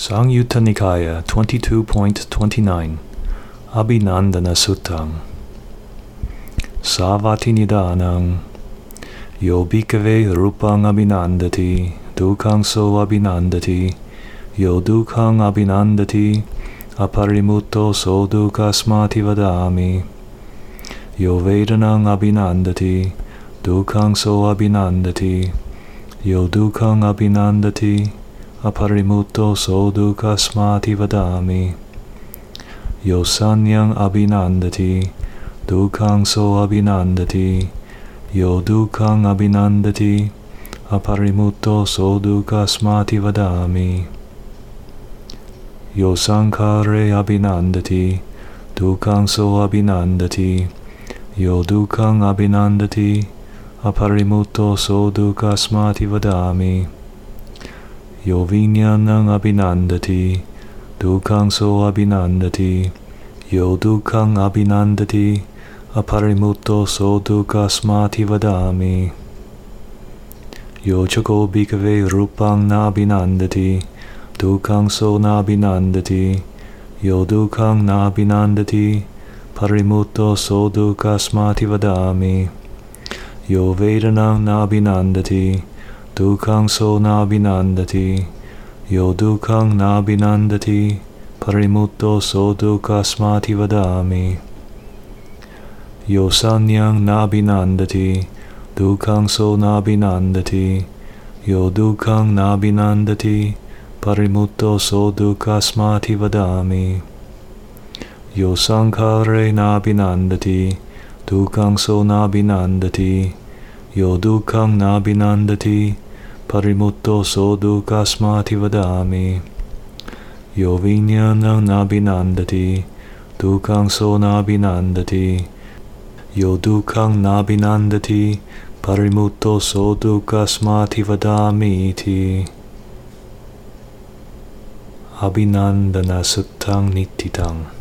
Sangyutta Nikaya 22.29 Abhinandana Suttam. Savati Nidanang Yo bhikkhave rupang abhinandati dukkang so abhinandati Yo dukkang abhinandati aparimutto so dukkasmati vadami Yo vedanang abhinandati dukkang so abhinandati Yo dukkang abhinandati aparimuto sodu kasmati vadami. Yo sanyang abhinandati, dukkang so abhinandati, yo dukkang abhinandati, aparimuto sodu kasmati vadami. Yo sankhare abhinandati, dukkang so abhinandati, yo dukkang abhinandati, aparimuto sodu kasmati vadami. Yo vinyanam abhinandati, so abhinandati, yo dukkhaṃ abhinandati, aparimutto so dukkhaśmati vadami. Yo chako bhikkhave rupang na abhinandati, so na yo dukkhaṃ na parimutto so dukkhaśmati vadami. Yo vedanang na dukkang so nabhinandati, yo dukkang nabhinandati, parimutto so dukkasmati vadami. Yo sanyang nabhinandati, dukkang so nabhinandati, yo dukkang nabhinandati, parimutto so dukkasmati vadami. Yo sankhare nabhinandati, dukkang so nabhinandati, Yo dukkhaṃ nābhinandati parimutto so dukkasmāti vadāmi. Yo viññānaṃ nābhinandati dukkhaṃ so nābhinandati. Yo dukkhaṃ nābhinandati parimutto so dukkasmāti vadāmi iti. Abhinandana suttam nittitang.